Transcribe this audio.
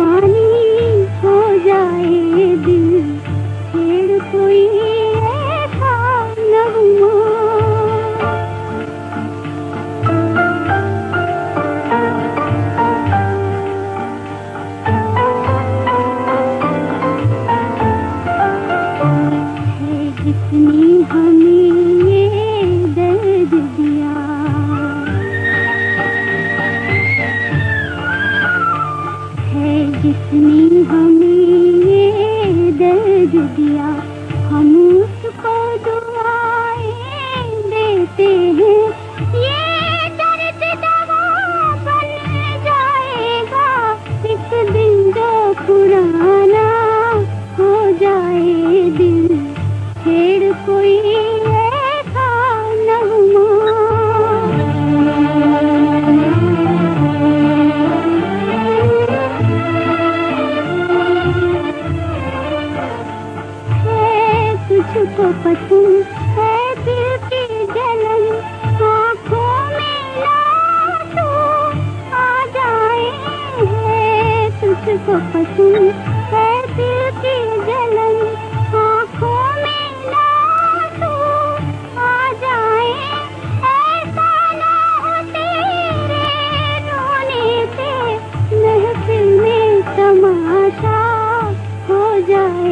Connie? जिसने हमें दर्द दिया। तुझको पसंद है दिल की जलन। आँखों में लाशो आ जाए है तुझको पसंद है दिल की जलन। आँखों में लाशो आ जाए ऐसा ना हो तेरे रोने से महफिल में तमाशा हो जाए।